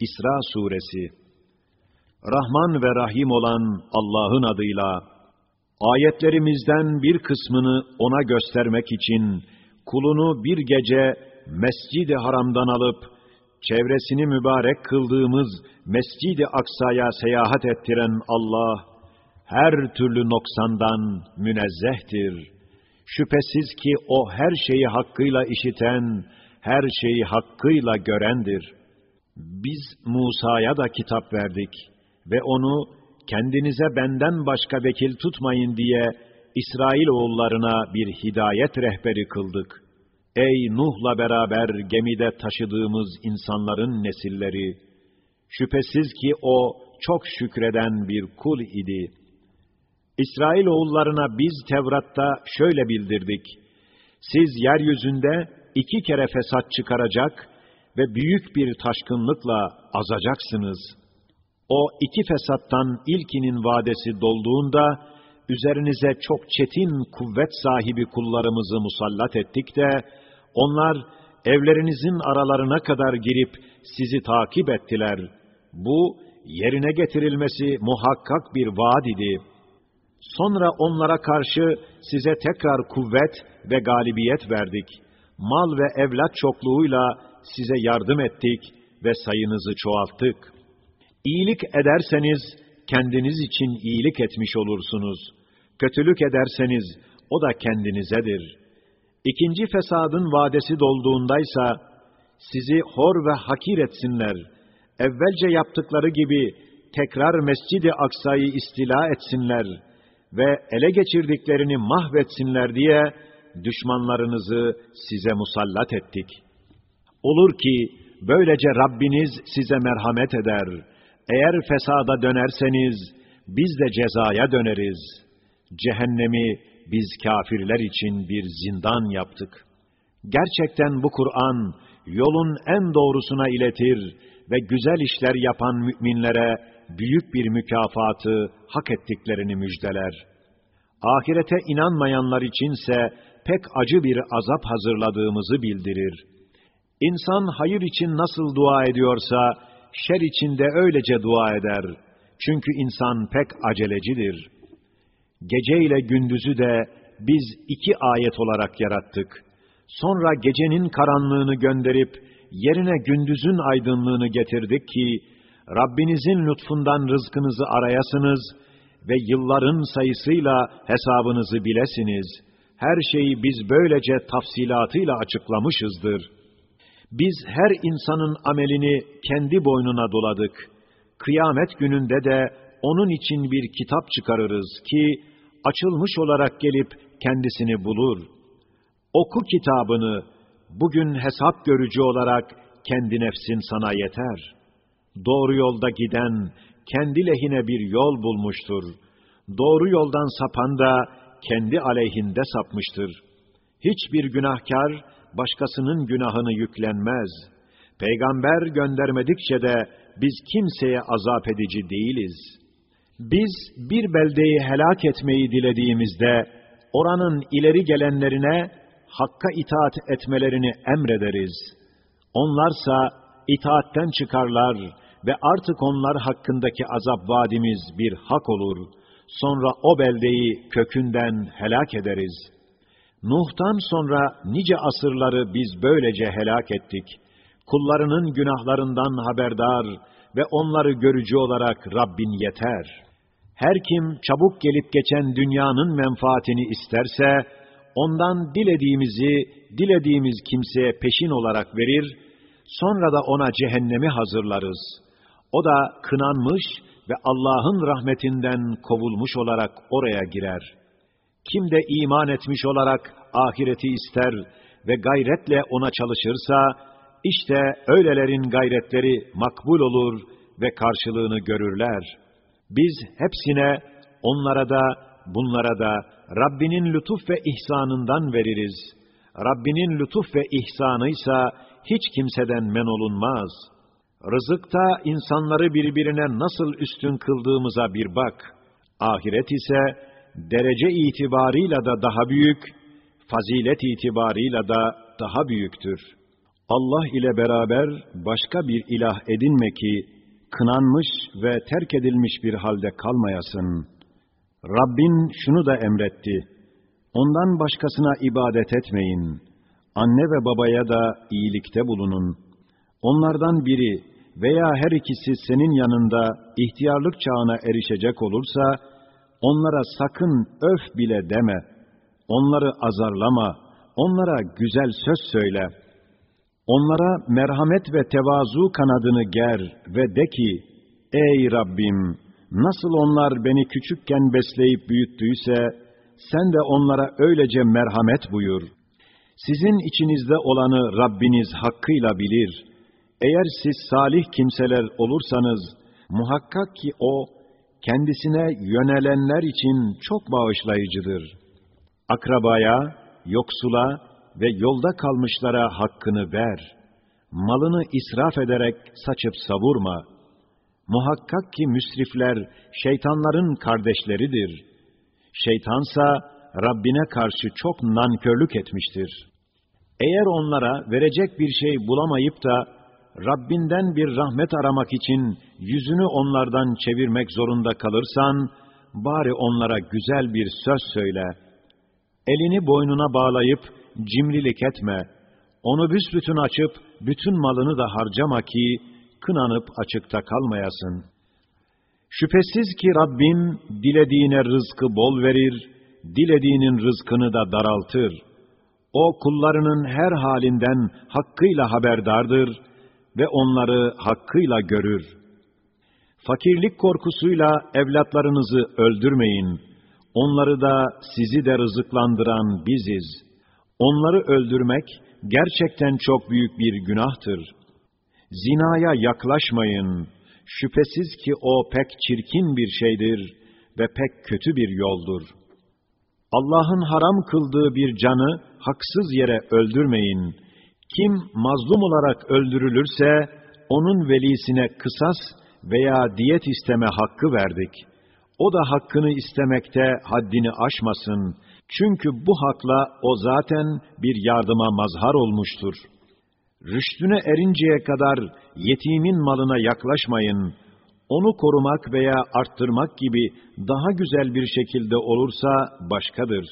İsra Suresi Rahman ve Rahim olan Allah'ın adıyla, ayetlerimizden bir kısmını ona göstermek için, kulunu bir gece Mescid-i Haram'dan alıp, çevresini mübarek kıldığımız Mescid-i Aksa'ya seyahat ettiren Allah, her türlü noksandan münezzehtir. Şüphesiz ki o her şeyi hakkıyla işiten, her şeyi hakkıyla görendir. Biz Musa'ya da kitap verdik ve onu kendinize benden başka vekil tutmayın diye İsrail oğullarına bir hidayet rehberi kıldık. Ey Nuh'la beraber gemide taşıdığımız insanların nesilleri! Şüphesiz ki o çok şükreden bir kul idi. İsrail oğullarına biz Tevrat'ta şöyle bildirdik. Siz yeryüzünde iki kere fesat çıkaracak ve büyük bir taşkınlıkla azacaksınız. O iki fesattan ilkinin vadesi dolduğunda, üzerinize çok çetin kuvvet sahibi kullarımızı musallat ettik de, onlar evlerinizin aralarına kadar girip sizi takip ettiler. Bu, yerine getirilmesi muhakkak bir vaad idi. Sonra onlara karşı size tekrar kuvvet ve galibiyet verdik. Mal ve evlat çokluğuyla size yardım ettik ve sayınızı çoğalttık. İyilik ederseniz kendiniz için iyilik etmiş olursunuz. Kötülük ederseniz o da kendinizedir. İkinci fesadın vadesi dolduğundaysa sizi hor ve hakir etsinler. Evvelce yaptıkları gibi tekrar Mescid-i Aksa'yı istila etsinler ve ele geçirdiklerini mahvetsinler diye düşmanlarınızı size musallat ettik. Olur ki böylece Rabbiniz size merhamet eder. Eğer fesada dönerseniz biz de cezaya döneriz. Cehennemi biz kafirler için bir zindan yaptık. Gerçekten bu Kur'an yolun en doğrusuna iletir ve güzel işler yapan müminlere büyük bir mükafatı hak ettiklerini müjdeler. Ahirete inanmayanlar içinse pek acı bir azap hazırladığımızı bildirir. İnsan hayır için nasıl dua ediyorsa, şer için de öylece dua eder. Çünkü insan pek acelecidir. Gece ile gündüzü de biz iki ayet olarak yarattık. Sonra gecenin karanlığını gönderip, yerine gündüzün aydınlığını getirdik ki, Rabbinizin lütfundan rızkınızı arayasınız ve yılların sayısıyla hesabınızı bilesiniz. Her şeyi biz böylece tafsilatıyla açıklamışızdır. Biz her insanın amelini kendi boynuna doladık. Kıyamet gününde de onun için bir kitap çıkarırız ki, açılmış olarak gelip kendisini bulur. Oku kitabını, bugün hesap görücü olarak kendi nefsin sana yeter.'' Doğru yolda giden kendi lehine bir yol bulmuştur. Doğru yoldan sapan da kendi aleyhinde sapmıştır. Hiçbir günahkar başkasının günahını yüklenmez. Peygamber göndermedikçe de biz kimseye azap edici değiliz. Biz bir beldeyi helak etmeyi dilediğimizde oranın ileri gelenlerine hakka itaat etmelerini emrederiz. Onlarsa itaatten çıkarlar ve artık onlar hakkındaki azap vadimiz bir hak olur. Sonra o beldeyi kökünden helak ederiz. Nuh'tan sonra nice asırları biz böylece helak ettik. Kullarının günahlarından haberdar ve onları görücü olarak Rabbin yeter. Her kim çabuk gelip geçen dünyanın menfaatini isterse, ondan dilediğimizi, dilediğimiz kimseye peşin olarak verir, sonra da ona cehennemi hazırlarız.'' O da kınanmış ve Allah'ın rahmetinden kovulmuş olarak oraya girer. Kim de iman etmiş olarak ahireti ister ve gayretle ona çalışırsa, işte öylelerin gayretleri makbul olur ve karşılığını görürler. Biz hepsine, onlara da, bunlara da Rabbinin lütuf ve ihsanından veririz. Rabbinin lütuf ve ihsanıysa hiç kimseden men olunmaz.'' Rızıkta insanları birbirine nasıl üstün kıldığımıza bir bak. Ahiret ise derece itibarıyla da daha büyük, fazilet itibarıyla da daha büyüktür. Allah ile beraber başka bir ilah edinme ki, kınanmış ve terk edilmiş bir halde kalmayasın. Rabbin şunu da emretti. Ondan başkasına ibadet etmeyin. Anne ve babaya da iyilikte bulunun. Onlardan biri veya her ikisi senin yanında ihtiyarlık çağına erişecek olursa, onlara sakın öf bile deme. Onları azarlama. Onlara güzel söz söyle. Onlara merhamet ve tevazu kanadını ger ve de ki, Ey Rabbim! Nasıl onlar beni küçükken besleyip büyüttüyse, sen de onlara öylece merhamet buyur. Sizin içinizde olanı Rabbiniz hakkıyla bilir. Eğer siz salih kimseler olursanız, muhakkak ki O, kendisine yönelenler için çok bağışlayıcıdır. Akrabaya, yoksula ve yolda kalmışlara hakkını ver. Malını israf ederek saçıp savurma. Muhakkak ki müsrifler şeytanların kardeşleridir. Şeytansa Rabbine karşı çok nankörlük etmiştir. Eğer onlara verecek bir şey bulamayıp da Rabbinden bir rahmet aramak için yüzünü onlardan çevirmek zorunda kalırsan, bari onlara güzel bir söz söyle. Elini boynuna bağlayıp cimrilik etme. Onu büsbütün açıp bütün malını da harcama ki kınanıp açıkta kalmayasın. Şüphesiz ki Rabbin dilediğine rızkı bol verir, dilediğinin rızkını da daraltır. O kullarının her halinden hakkıyla haberdardır ve onları hakkıyla görür. Fakirlik korkusuyla evlatlarınızı öldürmeyin. Onları da sizi de rızıklandıran biziz. Onları öldürmek gerçekten çok büyük bir günahtır. Zinaya yaklaşmayın. Şüphesiz ki o pek çirkin bir şeydir ve pek kötü bir yoldur. Allah'ın haram kıldığı bir canı haksız yere öldürmeyin. Kim mazlum olarak öldürülürse, onun velisine kısas veya diyet isteme hakkı verdik. O da hakkını istemekte haddini aşmasın. Çünkü bu hakla o zaten bir yardıma mazhar olmuştur. Rüştüne erinceye kadar yetimin malına yaklaşmayın. Onu korumak veya arttırmak gibi daha güzel bir şekilde olursa başkadır.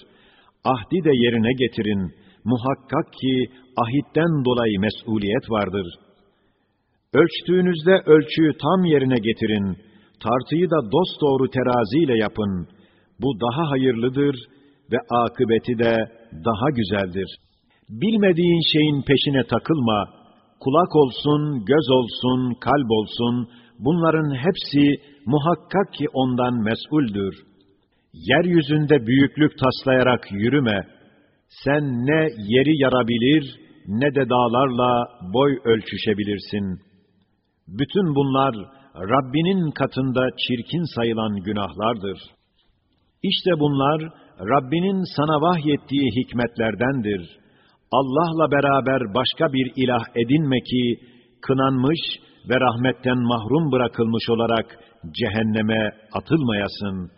Ahdi de yerine getirin. Muhakkak ki ahitten dolayı mesuliyet vardır. Ölçtüğünüzde ölçüyü tam yerine getirin. Tartıyı da dosdoğru teraziyle yapın. Bu daha hayırlıdır ve akıbeti de daha güzeldir. Bilmediğin şeyin peşine takılma. Kulak olsun, göz olsun, kalp olsun, bunların hepsi muhakkak ki ondan mesuldür. Yeryüzünde büyüklük taslayarak yürüme. Sen ne yeri yarabilir, ne de dağlarla boy ölçüşebilirsin. Bütün bunlar Rabbinin katında çirkin sayılan günahlardır. İşte bunlar Rabbinin sana vahyettiği hikmetlerdendir. Allah'la beraber başka bir ilah edinme ki, kınanmış ve rahmetten mahrum bırakılmış olarak cehenneme atılmayasın.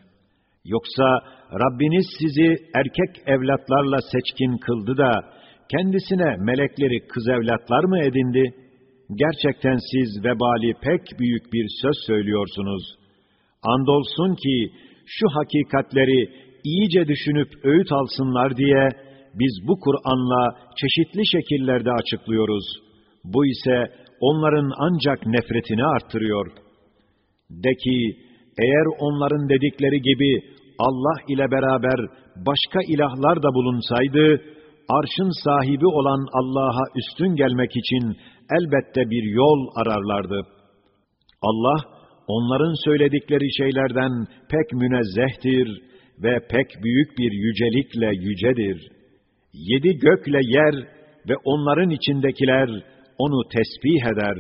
Yoksa Rabbiniz sizi erkek evlatlarla seçkin kıldı da, kendisine melekleri kız evlatlar mı edindi? Gerçekten siz vebali pek büyük bir söz söylüyorsunuz. Andolsun ki, şu hakikatleri iyice düşünüp öğüt alsınlar diye, biz bu Kur'an'la çeşitli şekillerde açıklıyoruz. Bu ise onların ancak nefretini arttırıyor. De ki, eğer onların dedikleri gibi Allah ile beraber başka ilahlar da bulunsaydı, arşın sahibi olan Allah'a üstün gelmek için elbette bir yol ararlardı. Allah, onların söyledikleri şeylerden pek münezzehtir ve pek büyük bir yücelikle yücedir. Yedi gökle yer ve onların içindekiler onu tesbih eder.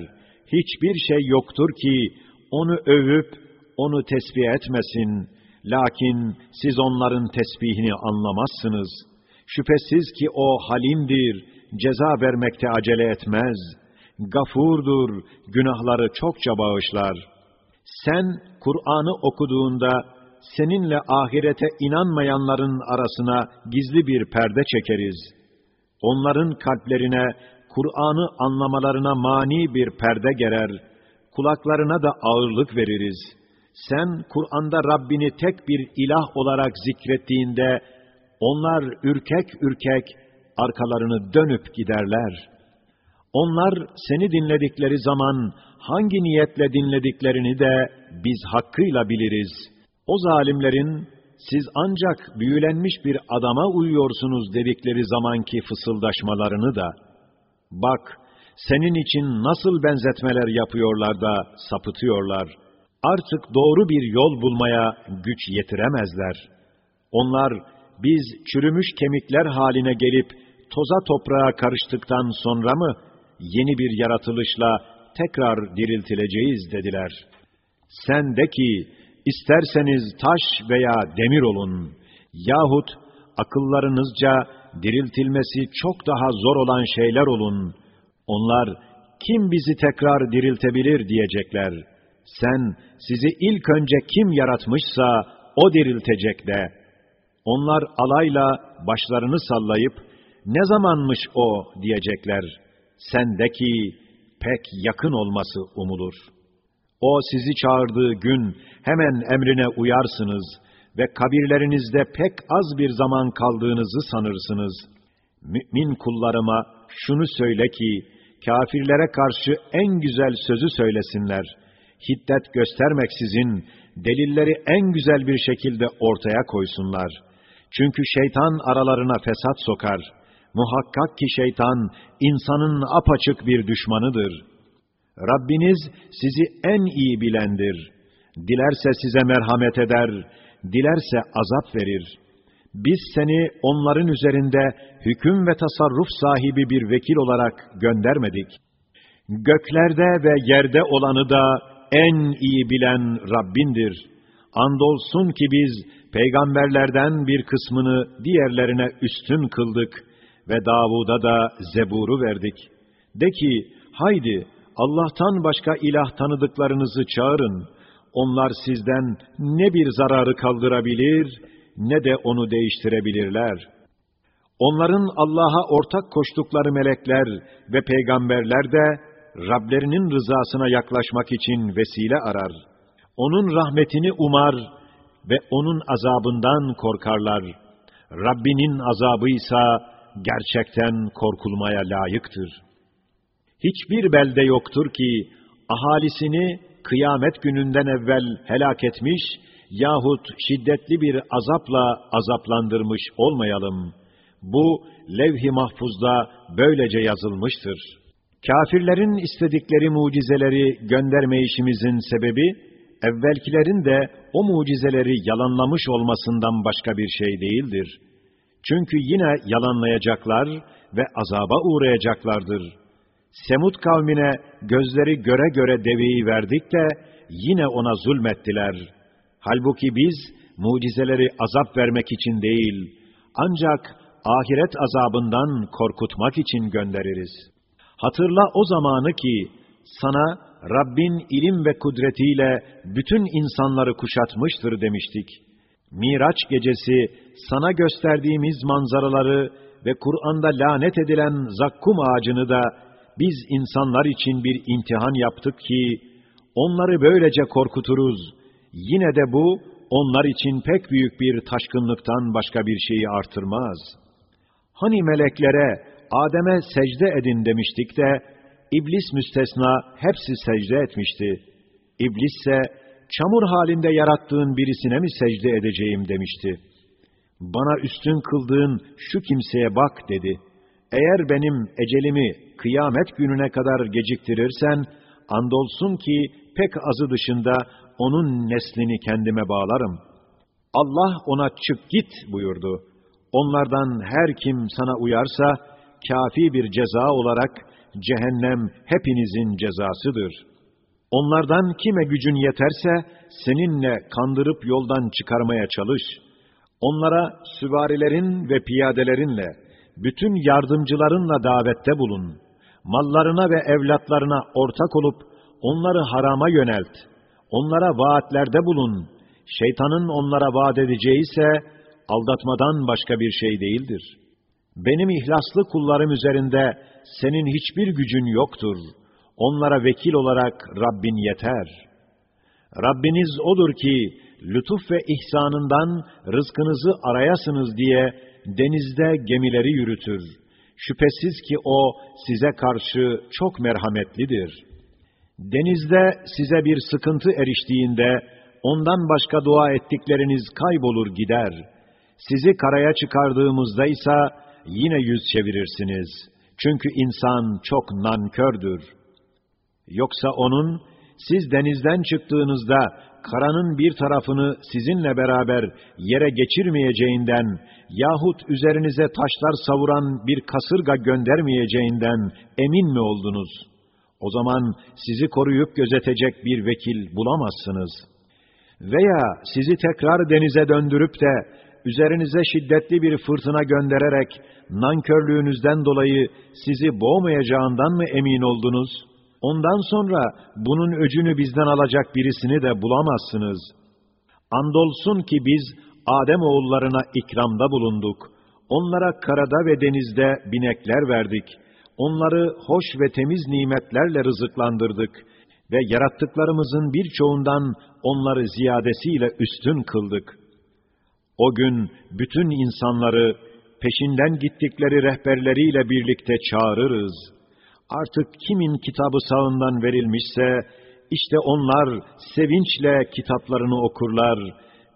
Hiçbir şey yoktur ki onu övüp onu tesbih etmesin. Lakin siz onların tesbihini anlamazsınız. Şüphesiz ki o halimdir, ceza vermekte acele etmez. Gafurdur, günahları çokça bağışlar. Sen Kur'an'ı okuduğunda seninle ahirete inanmayanların arasına gizli bir perde çekeriz. Onların kalplerine Kur'an'ı anlamalarına mani bir perde gerer, kulaklarına da ağırlık veririz. Sen Kur'an'da Rabbini tek bir ilah olarak zikrettiğinde, onlar ürkek ürkek arkalarını dönüp giderler. Onlar seni dinledikleri zaman hangi niyetle dinlediklerini de biz hakkıyla biliriz. O zalimlerin siz ancak büyülenmiş bir adama uyuyorsunuz dedikleri zamanki fısıldaşmalarını da, bak senin için nasıl benzetmeler yapıyorlar da sapıtıyorlar. Artık doğru bir yol bulmaya güç yetiremezler. Onlar biz çürümüş kemikler haline gelip toza toprağa karıştıktan sonra mı yeni bir yaratılışla tekrar diriltileceğiz dediler. Sen de ki, isterseniz taş veya demir olun, yahut akıllarınızca diriltilmesi çok daha zor olan şeyler olun. Onlar, kim bizi tekrar diriltebilir diyecekler. Sen, sizi ilk önce kim yaratmışsa, o diriltecek de. Onlar alayla başlarını sallayıp, ne zamanmış o diyecekler. Sendeki pek yakın olması umulur. O sizi çağırdığı gün hemen emrine uyarsınız ve kabirlerinizde pek az bir zaman kaldığınızı sanırsınız. Mümin kullarıma şunu söyle ki, kafirlere karşı en güzel sözü söylesinler. Hiddet göstermeksizin delilleri en güzel bir şekilde ortaya koysunlar. Çünkü şeytan aralarına fesat sokar.'' Muhakkak ki şeytan, insanın apaçık bir düşmanıdır. Rabbiniz sizi en iyi bilendir. Dilerse size merhamet eder, dilerse azap verir. Biz seni onların üzerinde hüküm ve tasarruf sahibi bir vekil olarak göndermedik. Göklerde ve yerde olanı da en iyi bilen Rabbindir. Andolsun ki biz peygamberlerden bir kısmını diğerlerine üstün kıldık.'' Ve Davud'a da Zebur'u verdik. De ki, haydi Allah'tan başka ilah tanıdıklarınızı çağırın. Onlar sizden ne bir zararı kaldırabilir, ne de onu değiştirebilirler. Onların Allah'a ortak koştukları melekler ve peygamberler de, Rablerinin rızasına yaklaşmak için vesile arar. Onun rahmetini umar ve onun azabından korkarlar. Rabbinin azabıysa gerçekten korkulmaya layıktır. Hiçbir belde yoktur ki, ahalisini kıyamet gününden evvel helak etmiş yahut şiddetli bir azapla azaplandırmış olmayalım. Bu, levh-i mahfuzda böylece yazılmıştır. Kafirlerin istedikleri mucizeleri gönderme işimizin sebebi, evvelkilerin de o mucizeleri yalanlamış olmasından başka bir şey değildir.'' Çünkü yine yalanlayacaklar ve azaba uğrayacaklardır. Semud kavmine gözleri göre göre deveyi verdik de yine ona zulmettiler. Halbuki biz mucizeleri azap vermek için değil, ancak ahiret azabından korkutmak için göndeririz. Hatırla o zamanı ki sana Rabbin ilim ve kudretiyle bütün insanları kuşatmıştır demiştik.'' Miraç gecesi sana gösterdiğimiz manzaraları ve Kur'an'da lanet edilen zakkum ağacını da biz insanlar için bir imtihan yaptık ki, onları böylece korkuturuz. Yine de bu, onlar için pek büyük bir taşkınlıktan başka bir şeyi artırmaz. Hani meleklere, Adem'e secde edin demiştik de, İblis müstesna hepsi secde etmişti. İblis ise, çamur halinde yarattığın birisine mi secde edeceğim demişti. Bana üstün kıldığın şu kimseye bak dedi. Eğer benim ecelimi kıyamet gününe kadar geciktirirsen, andolsun ki pek azı dışında onun neslini kendime bağlarım. Allah ona çık git buyurdu. Onlardan her kim sana uyarsa, kafi bir ceza olarak cehennem hepinizin cezasıdır.'' Onlardan kime gücün yeterse seninle kandırıp yoldan çıkarmaya çalış. Onlara süvarilerin ve piyadelerinle, bütün yardımcılarınla davette bulun. Mallarına ve evlatlarına ortak olup onları harama yönelt. Onlara vaatlerde bulun. Şeytanın onlara vaat edeceği ise aldatmadan başka bir şey değildir. Benim ihlaslı kullarım üzerinde senin hiçbir gücün yoktur. Onlara vekil olarak Rabbin yeter. Rabbiniz odur ki, lütuf ve ihsanından rızkınızı arayasınız diye denizde gemileri yürütür. Şüphesiz ki o size karşı çok merhametlidir. Denizde size bir sıkıntı eriştiğinde, ondan başka dua ettikleriniz kaybolur gider. Sizi karaya çıkardığımızda ise yine yüz çevirirsiniz. Çünkü insan çok nankördür. Yoksa onun, siz denizden çıktığınızda karanın bir tarafını sizinle beraber yere geçirmeyeceğinden yahut üzerinize taşlar savuran bir kasırga göndermeyeceğinden emin mi oldunuz? O zaman sizi koruyup gözetecek bir vekil bulamazsınız. Veya sizi tekrar denize döndürüp de üzerinize şiddetli bir fırtına göndererek nankörlüğünüzden dolayı sizi boğmayacağından mı emin oldunuz?'' Ondan sonra bunun öcünü bizden alacak birisini de bulamazsınız. Andolsun ki biz Adem oğullarına ikramda bulunduk. Onlara karada ve denizde binekler verdik. Onları hoş ve temiz nimetlerle rızıklandırdık ve yarattıklarımızın birçoğundan onları ziyadesiyle üstün kıldık. O gün bütün insanları peşinden gittikleri rehberleriyle birlikte çağırırız.'' Artık kimin kitabı sağından verilmişse, işte onlar sevinçle kitaplarını okurlar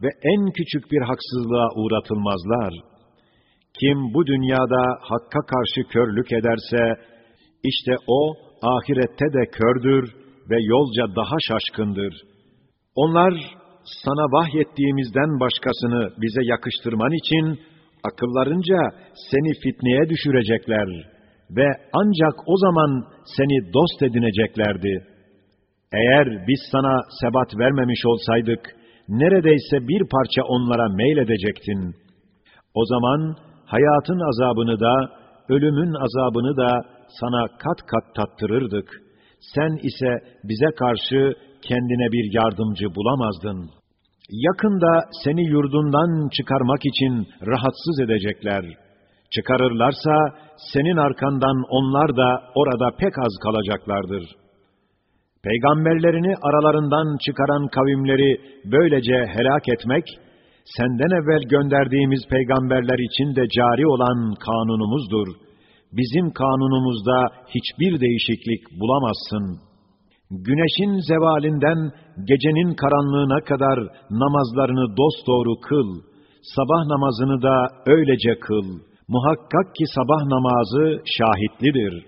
ve en küçük bir haksızlığa uğratılmazlar. Kim bu dünyada hakka karşı körlük ederse, işte o ahirette de kördür ve yolca daha şaşkındır. Onlar sana vahyettiğimizden başkasını bize yakıştırman için akıllarınca seni fitneye düşürecekler.'' Ve ancak o zaman seni dost edineceklerdi. Eğer biz sana sebat vermemiş olsaydık, neredeyse bir parça onlara meyledecektin. O zaman hayatın azabını da, ölümün azabını da sana kat kat tattırırdık. Sen ise bize karşı kendine bir yardımcı bulamazdın. Yakında seni yurdundan çıkarmak için rahatsız edecekler.'' Çıkarırlarsa senin arkandan onlar da orada pek az kalacaklardır. Peygamberlerini aralarından çıkaran kavimleri böylece helak etmek, senden evvel gönderdiğimiz peygamberler için de cari olan kanunumuzdur. Bizim kanunumuzda hiçbir değişiklik bulamazsın. Güneşin zevalinden gecenin karanlığına kadar namazlarını dosdoğru kıl. Sabah namazını da öylece kıl.'' Muhakkak ki sabah namazı şahitlidir.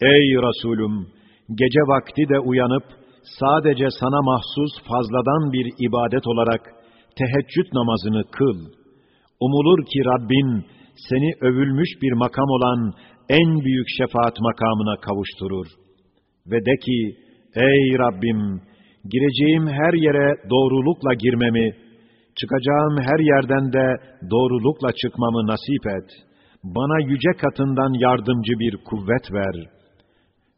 Ey Resulüm! Gece vakti de uyanıp, sadece sana mahsus fazladan bir ibadet olarak teheccüd namazını kıl. Umulur ki Rabbin seni övülmüş bir makam olan en büyük şefaat makamına kavuşturur. Ve de ki, ey Rabbim, gireceğim her yere doğrulukla girmemi, Çıkacağım her yerden de doğrulukla çıkmamı nasip et. Bana yüce katından yardımcı bir kuvvet ver.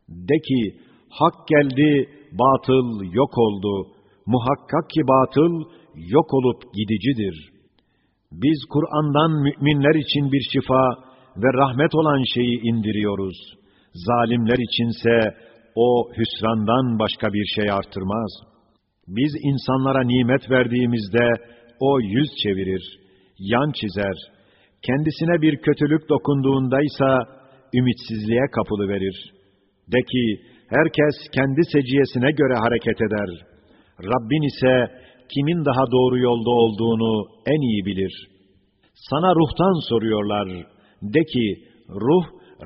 De ki, hak geldi, batıl yok oldu. Muhakkak ki batıl yok olup gidicidir. Biz Kur'an'dan müminler için bir şifa ve rahmet olan şeyi indiriyoruz. Zalimler içinse o hüsrandan başka bir şey artırmaz. Biz insanlara nimet verdiğimizde o yüz çevirir, yan çizer. Kendisine bir kötülük dokunduğundaysa ümitsizliğe kapılı verir. De ki, herkes kendi seciyesine göre hareket eder. Rabbin ise kimin daha doğru yolda olduğunu en iyi bilir. Sana ruhtan soruyorlar. De ki, ruh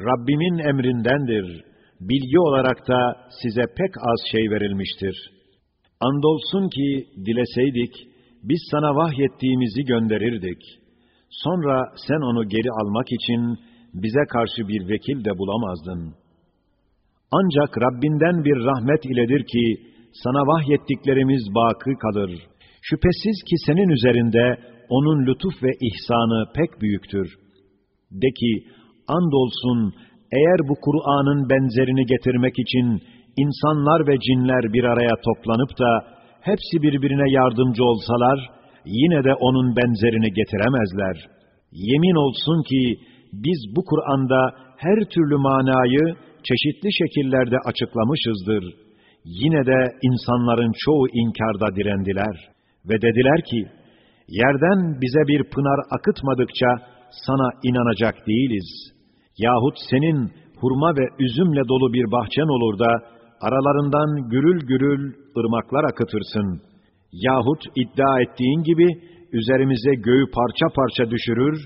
Rabbimin emrindendir. Bilgi olarak da size pek az şey verilmiştir. Andolsun ki dileseydik, biz sana vahyettiğimizi gönderirdik. Sonra sen onu geri almak için bize karşı bir vekil de bulamazdın. Ancak Rabbinden bir rahmet iledir ki, sana vahyettiklerimiz bakı kalır. Şüphesiz ki senin üzerinde onun lütuf ve ihsanı pek büyüktür. De ki, andolsun eğer bu Kur'an'ın benzerini getirmek için insanlar ve cinler bir araya toplanıp da hepsi birbirine yardımcı olsalar, yine de onun benzerini getiremezler. Yemin olsun ki, biz bu Kur'an'da her türlü manayı çeşitli şekillerde açıklamışızdır. Yine de insanların çoğu inkarda direndiler ve dediler ki, yerden bize bir pınar akıtmadıkça sana inanacak değiliz. Yahut senin hurma ve üzümle dolu bir bahçen olur da, aralarından gürül gürül ırmaklar akıtırsın. Yahut iddia ettiğin gibi, üzerimize göğü parça parça düşürür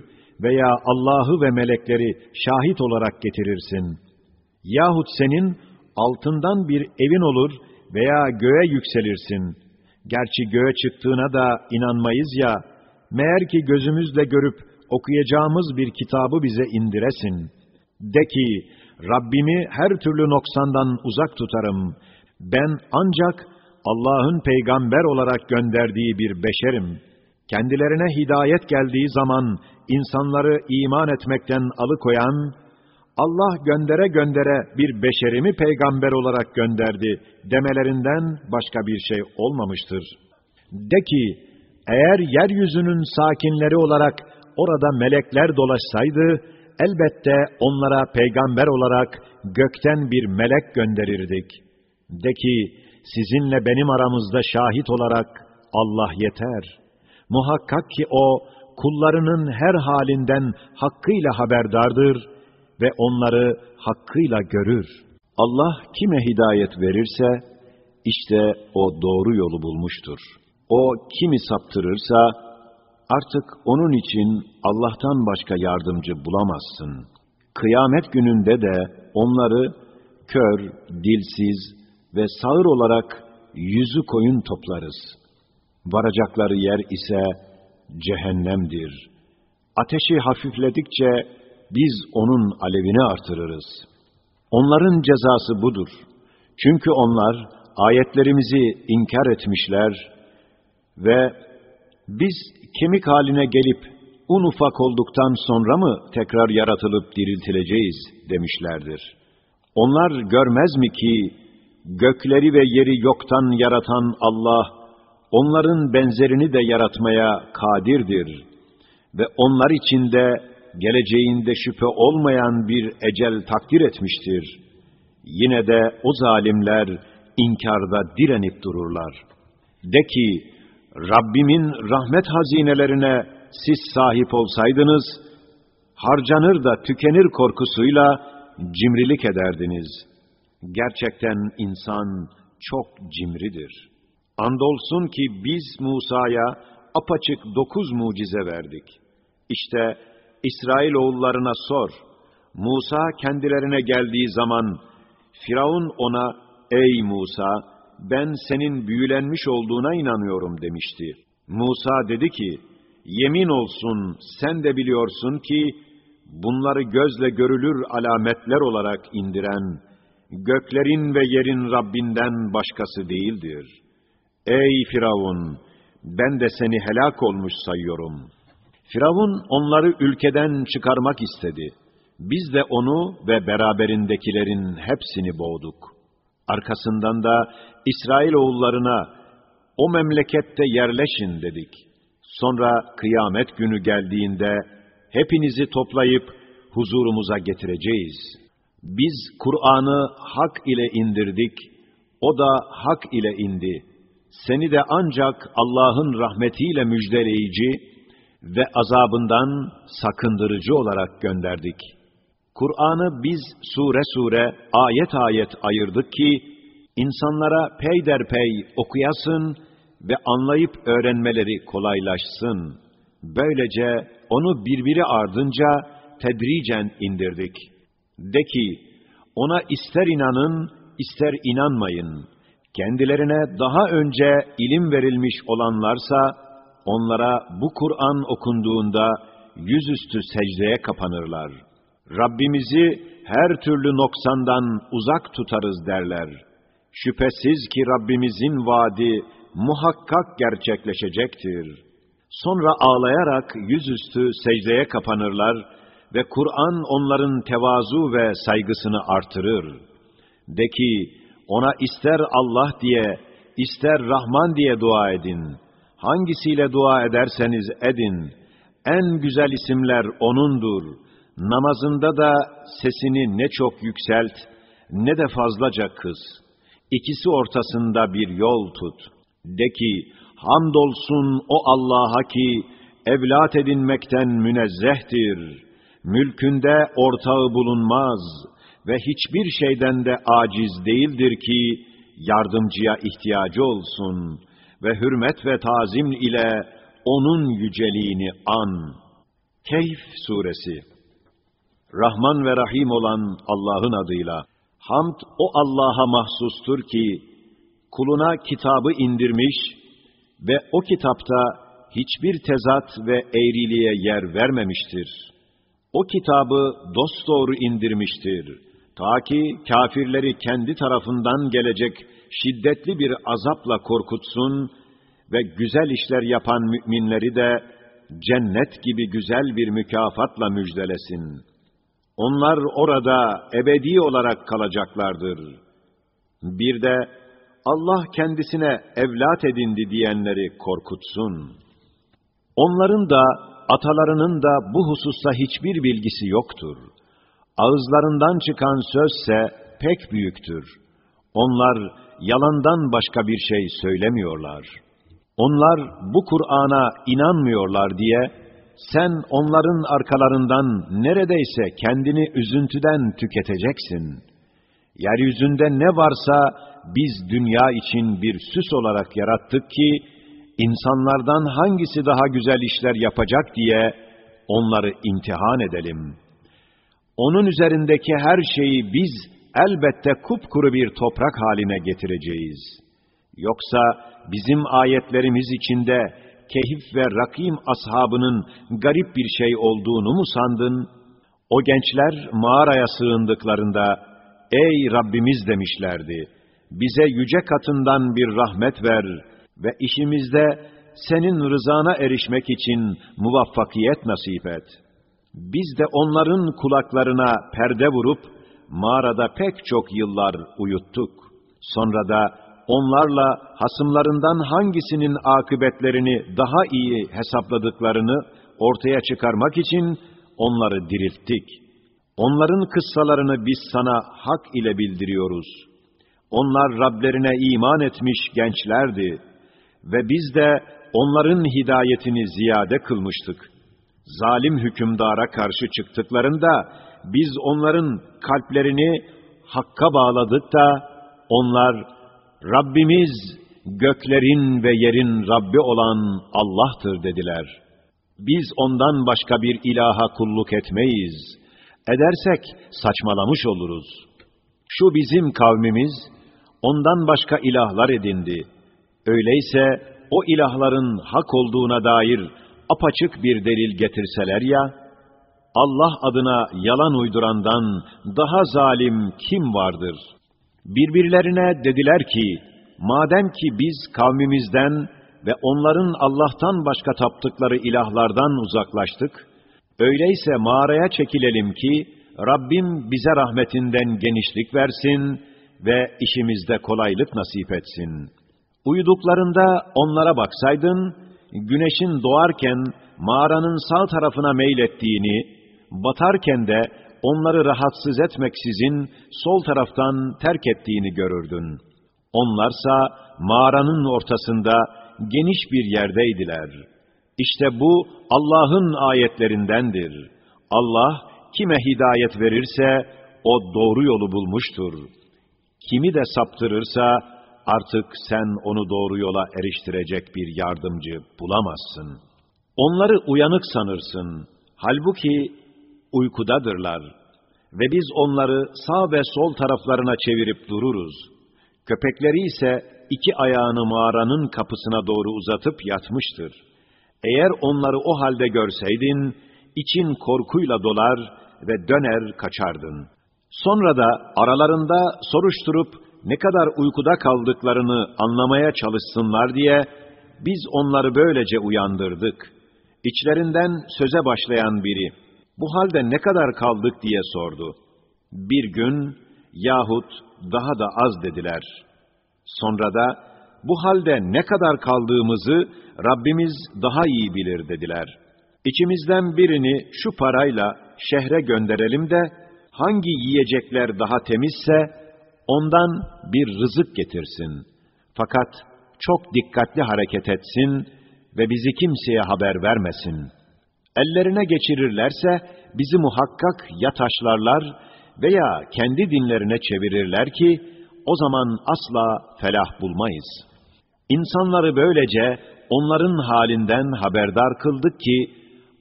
veya Allah'ı ve melekleri şahit olarak getirirsin. Yahut senin altından bir evin olur veya göğe yükselirsin. Gerçi göğe çıktığına da inanmayız ya, meğer ki gözümüzle görüp okuyacağımız bir kitabı bize indiresin. De ki, Rabbimi her türlü noksandan uzak tutarım. Ben ancak Allah'ın peygamber olarak gönderdiği bir beşerim. Kendilerine hidayet geldiği zaman insanları iman etmekten alıkoyan, Allah göndere göndere bir beşerimi peygamber olarak gönderdi demelerinden başka bir şey olmamıştır. De ki, eğer yeryüzünün sakinleri olarak orada melekler dolaşsaydı, elbette onlara peygamber olarak gökten bir melek gönderirdik. De ki, sizinle benim aramızda şahit olarak Allah yeter. Muhakkak ki O, kullarının her halinden hakkıyla haberdardır ve onları hakkıyla görür. Allah kime hidayet verirse, işte o doğru yolu bulmuştur. O kimi saptırırsa, artık onun için Allah'tan başka yardımcı bulamazsın. Kıyamet gününde de onları kör, dilsiz ve sağır olarak yüzü koyun toplarız. Varacakları yer ise cehennemdir. Ateşi hafifledikçe biz onun alevini artırırız. Onların cezası budur. Çünkü onlar ayetlerimizi inkar etmişler ve biz kemik haline gelip un ufak olduktan sonra mı tekrar yaratılıp diriltileceğiz demişlerdir. Onlar görmez mi ki gökleri ve yeri yoktan yaratan Allah, onların benzerini de yaratmaya kadirdir ve onlar içinde geleceğinde şüphe olmayan bir ecel takdir etmiştir. Yine de o zalimler inkarda direnip dururlar. De ki, Rabbimin rahmet hazinelerine siz sahip olsaydınız, harcanır da tükenir korkusuyla cimrilik ederdiniz. Gerçekten insan çok cimridir. Andolsun ki biz Musa'ya apaçık dokuz mucize verdik. İşte İsrail oğullarına sor. Musa kendilerine geldiği zaman Firavun ona ey Musa ben senin büyülenmiş olduğuna inanıyorum demişti. Musa dedi ki yemin olsun sen de biliyorsun ki bunları gözle görülür alametler olarak indiren göklerin ve yerin Rabbinden başkası değildir. Ey Firavun ben de seni helak olmuş sayıyorum.'' Firavun onları ülkeden çıkarmak istedi. Biz de onu ve beraberindekilerin hepsini boğduk. Arkasından da İsrail oğullarına o memlekette yerleşin dedik. Sonra kıyamet günü geldiğinde hepinizi toplayıp huzurumuza getireceğiz. Biz Kur'an'ı hak ile indirdik, o da hak ile indi. Seni de ancak Allah'ın rahmetiyle müjdeleyici, ve azabından sakındırıcı olarak gönderdik. Kur'an'ı biz sure sure, ayet ayet ayırdık ki, insanlara peyderpey okuyasın ve anlayıp öğrenmeleri kolaylaşsın. Böylece onu birbiri ardınca tedricen indirdik. De ki, ona ister inanın, ister inanmayın. Kendilerine daha önce ilim verilmiş olanlarsa, onlara bu Kur'an okunduğunda yüzüstü secdeye kapanırlar. Rabbimizi her türlü noksandan uzak tutarız derler. Şüphesiz ki Rabbimizin vaadi muhakkak gerçekleşecektir. Sonra ağlayarak yüzüstü secdeye kapanırlar ve Kur'an onların tevazu ve saygısını artırır. De ki, ona ister Allah diye, ister Rahman diye dua edin. Hangisiyle dua ederseniz edin, en güzel isimler O'nundur. Namazında da sesini ne çok yükselt, ne de fazlaca kız. İkisi ortasında bir yol tut. De ki, hamdolsun o Allah'a ki, evlat edinmekten münezzehtir. Mülkünde ortağı bulunmaz ve hiçbir şeyden de aciz değildir ki, yardımcıya ihtiyacı olsun ve hürmet ve tazim ile onun yüceliğini an. Keyf suresi Rahman ve Rahim olan Allah'ın adıyla hamd o Allah'a mahsustur ki kuluna kitabı indirmiş ve o kitapta hiçbir tezat ve eğriliğe yer vermemiştir. O kitabı dosdoğru indirmiştir. Ta ki kafirleri kendi tarafından gelecek şiddetli bir azapla korkutsun ve güzel işler yapan müminleri de cennet gibi güzel bir mükafatla müjdelesin. Onlar orada ebedi olarak kalacaklardır. Bir de Allah kendisine evlat edindi diyenleri korkutsun. Onların da atalarının da bu hususta hiçbir bilgisi yoktur. Ağızlarından çıkan sözse pek büyüktür. Onlar yalandan başka bir şey söylemiyorlar. Onlar bu Kur'an'a inanmıyorlar diye sen onların arkalarından neredeyse kendini üzüntüden tüketeceksin. Yeryüzünde ne varsa biz dünya için bir süs olarak yarattık ki, insanlardan hangisi daha güzel işler yapacak diye onları imtihan edelim. Onun üzerindeki her şeyi biz elbette kupkuru bir toprak haline getireceğiz. Yoksa bizim ayetlerimiz içinde Kehif ve Rakim ashabının garip bir şey olduğunu mu sandın? O gençler mağaraya sığındıklarında, Ey Rabbimiz demişlerdi, bize yüce katından bir rahmet ver ve işimizde senin rızana erişmek için muvaffakiyet nasip et. Biz de onların kulaklarına perde vurup, mağarada pek çok yıllar uyuttuk. Sonra da onlarla hasımlarından hangisinin akıbetlerini daha iyi hesapladıklarını ortaya çıkarmak için onları dirilttik. Onların kıssalarını biz sana hak ile bildiriyoruz. Onlar Rablerine iman etmiş gençlerdi ve biz de onların hidayetini ziyade kılmıştık. Zalim hükümdara karşı çıktıklarında biz onların kalplerini hakka bağladık da onlar Rabbimiz göklerin ve yerin Rabbi olan Allah'tır dediler. Biz ondan başka bir ilaha kulluk etmeyiz. Edersek saçmalamış oluruz. Şu bizim kavmimiz ondan başka ilahlar edindi. Öyleyse o ilahların hak olduğuna dair apaçık bir delil getirseler ya, Allah adına yalan uydurandan daha zalim kim vardır? Birbirlerine dediler ki, madem ki biz kavmimizden ve onların Allah'tan başka taptıkları ilahlardan uzaklaştık, öyleyse mağaraya çekilelim ki, Rabbim bize rahmetinden genişlik versin ve işimizde kolaylık nasip etsin. Uyuduklarında onlara baksaydın, güneşin doğarken mağaranın sağ tarafına meylettiğini, batarken de onları rahatsız etmeksizin sol taraftan terk ettiğini görürdün. Onlarsa mağaranın ortasında geniş bir yerdeydiler. İşte bu Allah'ın ayetlerindendir. Allah kime hidayet verirse o doğru yolu bulmuştur. Kimi de saptırırsa artık sen onu doğru yola eriştirecek bir yardımcı bulamazsın. Onları uyanık sanırsın. Halbuki uykudadırlar ve biz onları sağ ve sol taraflarına çevirip dururuz. Köpekleri ise iki ayağını mağaranın kapısına doğru uzatıp yatmıştır. Eğer onları o halde görseydin, için korkuyla dolar ve döner kaçardın. Sonra da aralarında soruşturup ne kadar uykuda kaldıklarını anlamaya çalışsınlar diye biz onları böylece uyandırdık. İçlerinden söze başlayan biri, bu halde ne kadar kaldık diye sordu. Bir gün yahut daha da az dediler. Sonra da bu halde ne kadar kaldığımızı Rabbimiz daha iyi bilir dediler. İçimizden birini şu parayla şehre gönderelim de hangi yiyecekler daha temizse ondan bir rızık getirsin. Fakat çok dikkatli hareket etsin ve bizi kimseye haber vermesin. Ellerine geçirirlerse bizi muhakkak ya taşlarlar veya kendi dinlerine çevirirler ki o zaman asla felah bulmayız. İnsanları böylece onların halinden haberdar kıldık ki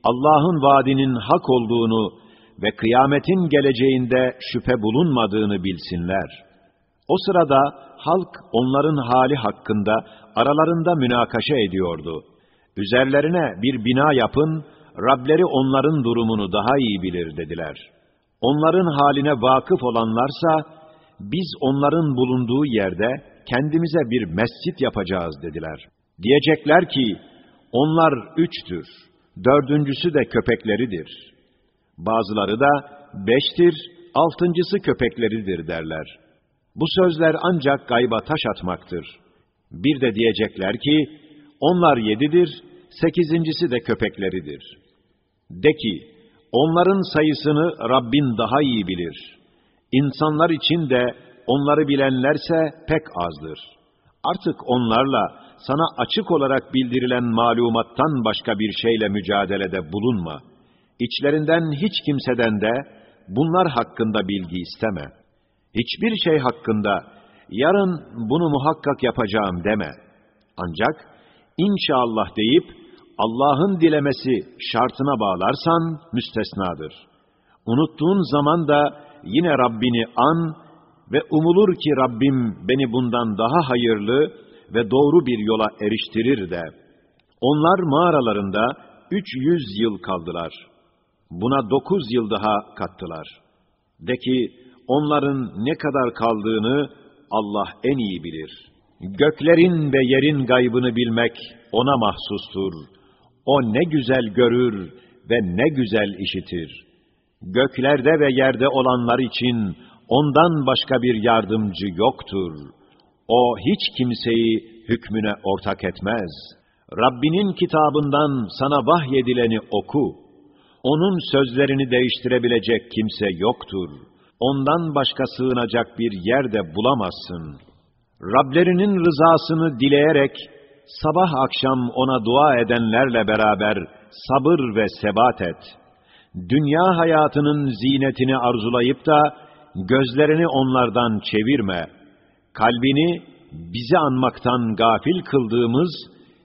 Allah'ın vaadinin hak olduğunu ve kıyametin geleceğinde şüphe bulunmadığını bilsinler. O sırada halk onların hali hakkında aralarında münakaşa ediyordu. Üzerlerine bir bina yapın, Rableri onların durumunu daha iyi bilir dediler. Onların haline vakıf olanlarsa, biz onların bulunduğu yerde kendimize bir mescit yapacağız dediler. Diyecekler ki, onlar üçtür, dördüncüsü de köpekleridir. Bazıları da beştir, altıncısı köpekleridir derler. Bu sözler ancak gayba taş atmaktır. Bir de diyecekler ki, onlar yedidir, sekizincisi de köpekleridir. De ki, onların sayısını Rabbin daha iyi bilir. İnsanlar için de onları bilenlerse pek azdır. Artık onlarla sana açık olarak bildirilen malumattan başka bir şeyle mücadelede bulunma. İçlerinden hiç kimseden de bunlar hakkında bilgi isteme. Hiçbir şey hakkında yarın bunu muhakkak yapacağım deme. Ancak inşallah deyip Allah'ın dilemesi şartına bağlarsan müstesnadır. Unuttuğun zaman da yine Rabbini an ve umulur ki Rabbim beni bundan daha hayırlı ve doğru bir yola eriştirir de. Onlar mağaralarında 300 yıl kaldılar. Buna 9 yıl daha kattılar. De ki onların ne kadar kaldığını Allah en iyi bilir. Göklerin ve yerin gaybını bilmek ona mahsustur. O ne güzel görür ve ne güzel işitir. Göklerde ve yerde olanlar için ondan başka bir yardımcı yoktur. O hiç kimseyi hükmüne ortak etmez. Rabbinin kitabından sana vahyedileni oku. Onun sözlerini değiştirebilecek kimse yoktur. Ondan başka sığınacak bir yerde bulamazsın. Rablerinin rızasını dileyerek sabah akşam ona dua edenlerle beraber sabır ve sebat et. Dünya hayatının zinetini arzulayıp da gözlerini onlardan çevirme. Kalbini bizi anmaktan gafil kıldığımız,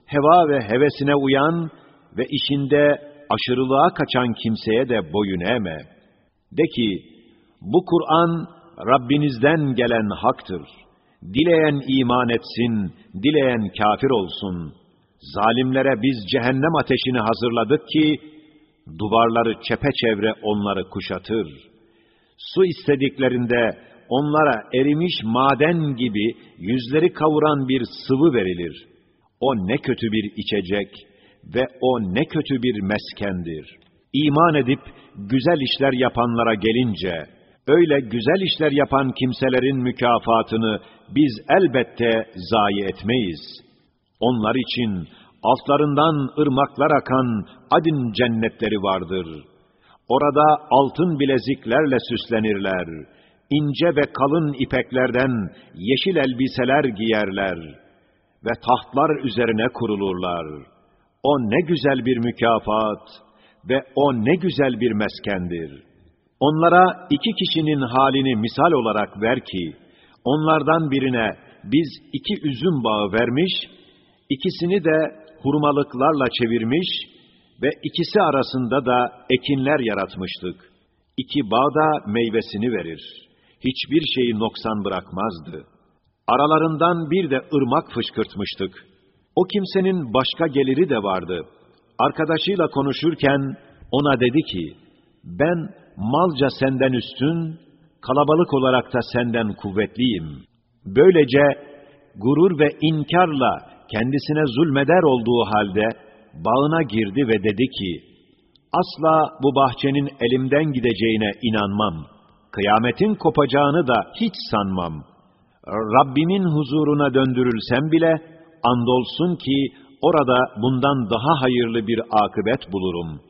heva ve hevesine uyan ve işinde aşırılığa kaçan kimseye de boyun eğme. De ki, bu Kur'an Rabbinizden gelen haktır. Dileyen iman etsin, dileyen kafir olsun. Zalimlere biz cehennem ateşini hazırladık ki, duvarları çepeçevre onları kuşatır. Su istediklerinde onlara erimiş maden gibi yüzleri kavuran bir sıvı verilir. O ne kötü bir içecek ve o ne kötü bir meskendir. İman edip güzel işler yapanlara gelince, öyle güzel işler yapan kimselerin mükafatını biz elbette zayi etmeyiz. Onlar için altlarından ırmaklar akan adin cennetleri vardır. Orada altın bileziklerle süslenirler. ince ve kalın ipeklerden yeşil elbiseler giyerler ve tahtlar üzerine kurulurlar. O ne güzel bir mükafat ve o ne güzel bir meskendir. Onlara iki kişinin halini misal olarak ver ki, onlardan birine biz iki üzüm bağı vermiş, ikisini de hurmalıklarla çevirmiş ve ikisi arasında da ekinler yaratmıştık. İki bağ da meyvesini verir. Hiçbir şeyi noksan bırakmazdı. Aralarından bir de ırmak fışkırtmıştık. O kimsenin başka geliri de vardı. Arkadaşıyla konuşurken ona dedi ki, ben malca senden üstün, kalabalık olarak da senden kuvvetliyim. Böylece gurur ve inkarla kendisine zulmeder olduğu halde bağına girdi ve dedi ki, asla bu bahçenin elimden gideceğine inanmam. Kıyametin kopacağını da hiç sanmam. Rabbimin huzuruna döndürülsem bile, andolsun ki orada bundan daha hayırlı bir akıbet bulurum.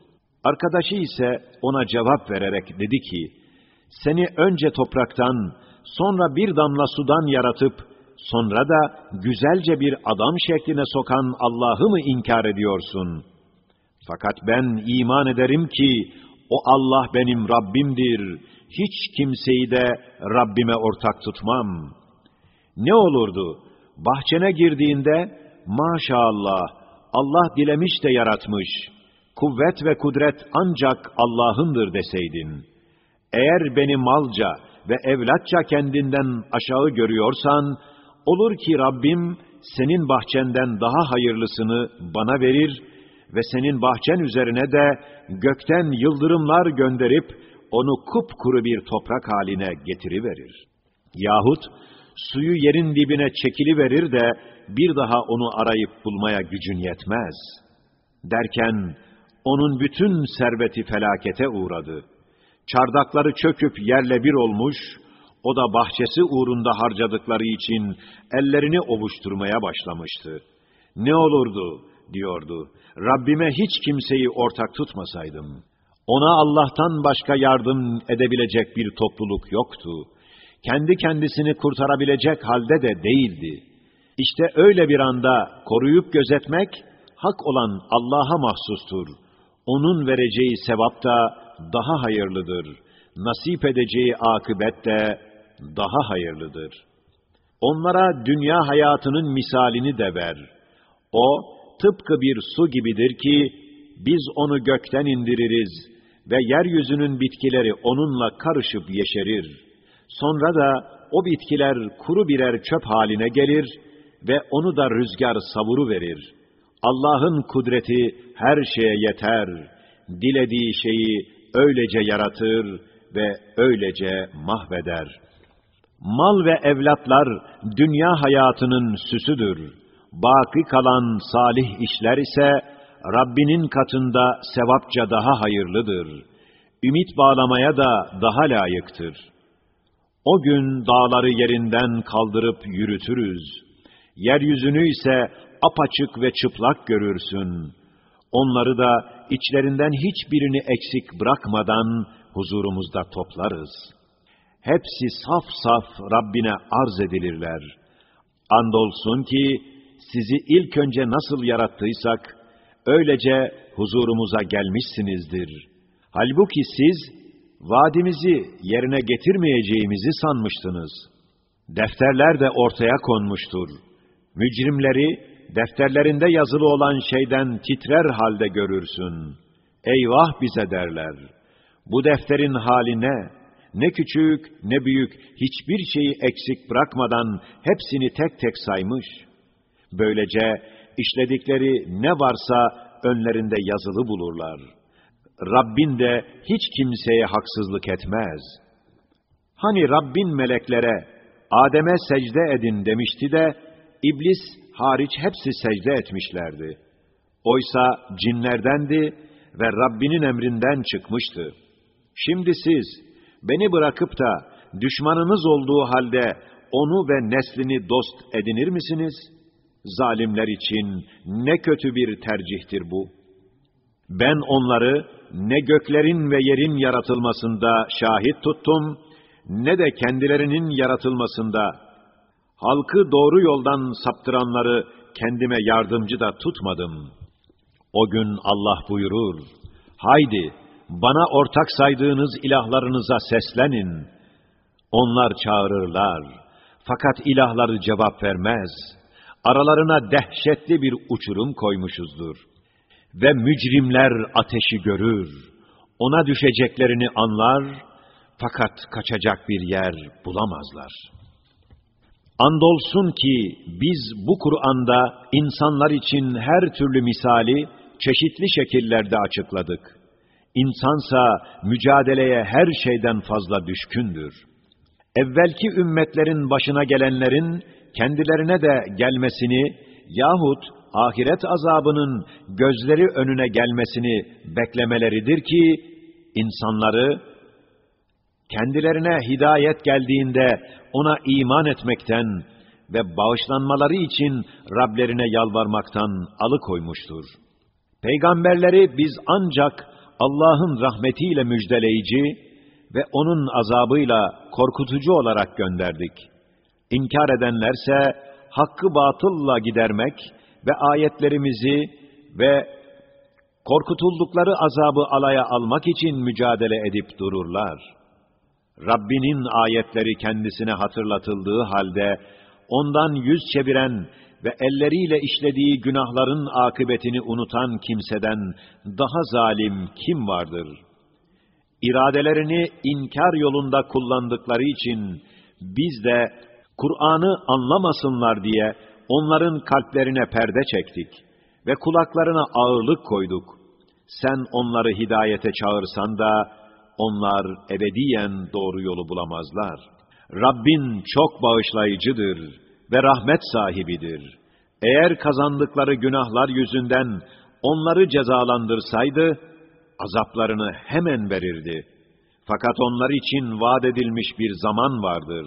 Arkadaşı ise ona cevap vererek dedi ki, seni önce topraktan, sonra bir damla sudan yaratıp, sonra da güzelce bir adam şekline sokan Allah'ı mı inkar ediyorsun? Fakat ben iman ederim ki, o Allah benim Rabbimdir. Hiç kimseyi de Rabbime ortak tutmam. Ne olurdu? Bahçene girdiğinde, maşallah, Allah dilemiş de yaratmış. Kuvvet ve kudret ancak Allah'ındır deseydin. Eğer beni malca ve evlatça kendinden aşağı görüyorsan, olur ki Rabbim senin bahçenden daha hayırlısını bana verir ve senin bahçen üzerine de gökten yıldırımlar gönderip onu kupkuru bir toprak haline getiriverir. Yahut suyu yerin dibine çekiliverir de bir daha onu arayıp bulmaya gücün yetmez. Derken onun bütün serveti felakete uğradı. Çardakları çöküp yerle bir olmuş, o da bahçesi uğrunda harcadıkları için ellerini ovuşturmaya başlamıştı. Ne olurdu, diyordu, Rabbime hiç kimseyi ortak tutmasaydım. Ona Allah'tan başka yardım edebilecek bir topluluk yoktu. Kendi kendisini kurtarabilecek halde de değildi. İşte öyle bir anda koruyup gözetmek, hak olan Allah'a mahsustur. Onun vereceği sevap da daha hayırlıdır. Nasip edeceği akıbet de daha hayırlıdır. Onlara dünya hayatının misalini de ver. O, tıpkı bir su gibidir ki, biz onu gökten indiririz ve yeryüzünün bitkileri onunla karışıp yeşerir. Sonra da o bitkiler kuru birer çöp haline gelir ve onu da rüzgar savuru verir. Allah'ın kudreti her şeye yeter. Dilediği şeyi öylece yaratır ve öylece mahveder. Mal ve evlatlar dünya hayatının süsüdür. Baki kalan salih işler ise Rabbinin katında sevapça daha hayırlıdır. Ümit bağlamaya da daha layıktır. O gün dağları yerinden kaldırıp yürütürüz. Yeryüzünü ise apaçık ve çıplak görürsün. Onları da içlerinden hiçbirini eksik bırakmadan huzurumuzda toplarız. Hepsi saf saf Rabbine arz edilirler. Andolsun ki sizi ilk önce nasıl yarattıysak, öylece huzurumuza gelmişsinizdir. Halbuki siz, vaadimizi yerine getirmeyeceğimizi sanmıştınız. Defterler de ortaya konmuştur. Mücrimleri, defterlerinde yazılı olan şeyden titrer halde görürsün. Eyvah bize derler. Bu defterin hali ne? Ne küçük, ne büyük, hiçbir şeyi eksik bırakmadan hepsini tek tek saymış. Böylece işledikleri ne varsa önlerinde yazılı bulurlar. Rabbin de hiç kimseye haksızlık etmez. Hani Rabbin meleklere, Adem'e secde edin demişti de, İblis hariç hepsi secde etmişlerdi. Oysa cinlerdendi ve Rabbinin emrinden çıkmıştı. Şimdi siz, beni bırakıp da düşmanınız olduğu halde onu ve neslini dost edinir misiniz? Zalimler için ne kötü bir tercihtir bu. Ben onları ne göklerin ve yerin yaratılmasında şahit tuttum, ne de kendilerinin yaratılmasında halkı doğru yoldan saptıranları kendime yardımcı da tutmadım. O gün Allah buyurur, haydi bana ortak saydığınız ilahlarınıza seslenin. Onlar çağırırlar, fakat ilahları cevap vermez. Aralarına dehşetli bir uçurum koymuşuzdur. Ve mücrimler ateşi görür, ona düşeceklerini anlar, fakat kaçacak bir yer bulamazlar. Andolsun ki biz bu Kur'an'da insanlar için her türlü misali çeşitli şekillerde açıkladık. İnsansa mücadeleye her şeyden fazla düşkündür. Evvelki ümmetlerin başına gelenlerin kendilerine de gelmesini yahut ahiret azabının gözleri önüne gelmesini beklemeleridir ki, insanları kendilerine hidayet geldiğinde ona iman etmekten ve bağışlanmaları için Rablerine yalvarmaktan alıkoymuştur. Peygamberleri biz ancak Allah'ın rahmetiyle müjdeleyici ve O'nun azabıyla korkutucu olarak gönderdik. İnkar edenlerse, hakkı batılla gidermek ve ayetlerimizi ve korkutuldukları azabı alaya almak için mücadele edip dururlar. Rabbinin ayetleri kendisine hatırlatıldığı halde, ondan yüz çeviren ve elleriyle işlediği günahların akıbetini unutan kimseden daha zalim kim vardır? İradelerini inkar yolunda kullandıkları için biz de Kur'an'ı anlamasınlar diye onların kalplerine perde çektik ve kulaklarına ağırlık koyduk. Sen onları hidayete çağırsan da onlar ebediyen doğru yolu bulamazlar. Rabbin çok bağışlayıcıdır ve rahmet sahibidir. Eğer kazandıkları günahlar yüzünden onları cezalandırsaydı, azaplarını hemen verirdi. Fakat onlar için vaat edilmiş bir zaman vardır.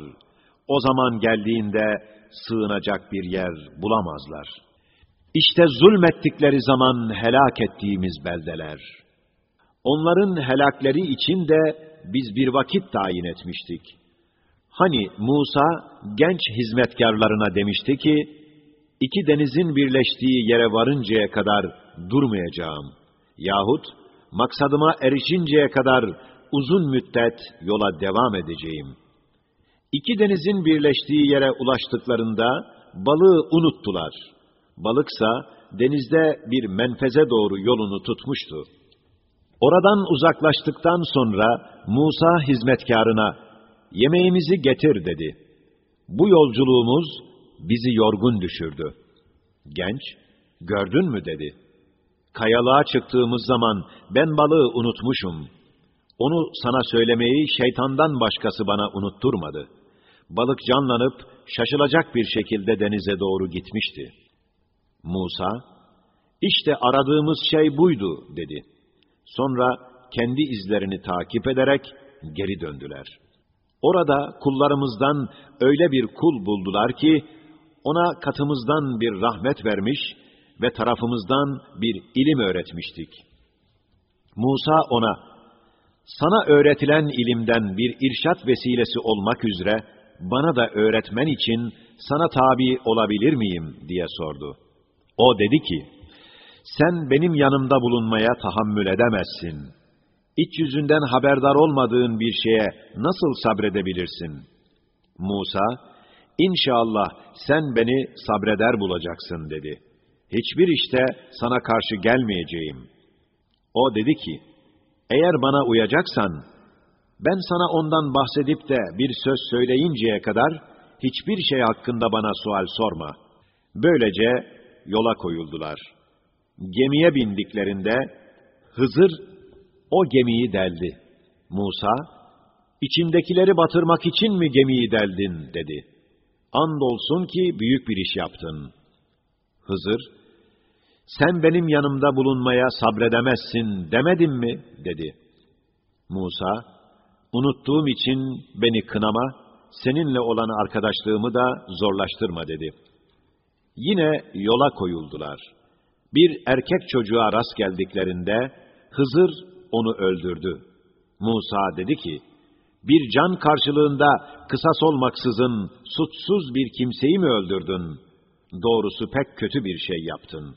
O zaman geldiğinde sığınacak bir yer bulamazlar. İşte zulmettikleri zaman helak ettiğimiz beldeler. Onların helakleri için de biz bir vakit tayin etmiştik. Hani Musa genç hizmetkarlarına demişti ki, iki denizin birleştiği yere varıncaya kadar durmayacağım. Yahut maksadıma erişinceye kadar uzun müddet yola devam edeceğim. İki denizin birleştiği yere ulaştıklarında balığı unuttular. Balıksa denizde bir menfeze doğru yolunu tutmuştu. Oradan uzaklaştıktan sonra Musa hizmetkarına, yemeğimizi getir dedi. Bu yolculuğumuz bizi yorgun düşürdü. Genç, gördün mü dedi. Kayalığa çıktığımız zaman ben balığı unutmuşum. Onu sana söylemeyi şeytandan başkası bana unutturmadı. Balık canlanıp şaşılacak bir şekilde denize doğru gitmişti. Musa, işte aradığımız şey buydu dedi. Sonra kendi izlerini takip ederek geri döndüler. Orada kullarımızdan öyle bir kul buldular ki, ona katımızdan bir rahmet vermiş ve tarafımızdan bir ilim öğretmiştik. Musa ona, sana öğretilen ilimden bir irşat vesilesi olmak üzere, bana da öğretmen için sana tabi olabilir miyim diye sordu. O dedi ki, sen benim yanımda bulunmaya tahammül edemezsin. İç yüzünden haberdar olmadığın bir şeye nasıl sabredebilirsin? Musa, İnşallah sen beni sabreder bulacaksın dedi. Hiçbir işte sana karşı gelmeyeceğim. O dedi ki, eğer bana uyacaksan, ben sana ondan bahsedip de bir söz söyleyinceye kadar, hiçbir şey hakkında bana sual sorma. Böylece yola koyuldular. Gemiye bindiklerinde, Hızır o gemiyi deldi. Musa, içindekileri batırmak için mi gemiyi deldin, dedi. Andolsun ki büyük bir iş yaptın. Hızır, sen benim yanımda bulunmaya sabredemezsin demedim mi? dedi. Musa, unuttuğum için beni kınama, seninle olan arkadaşlığımı da zorlaştırma dedi. Yine yola koyuldular. Bir erkek çocuğa rast geldiklerinde, Hızır onu öldürdü. Musa dedi ki, bir can karşılığında kısas olmaksızın suçsuz bir kimseyi mi öldürdün? Doğrusu pek kötü bir şey yaptın.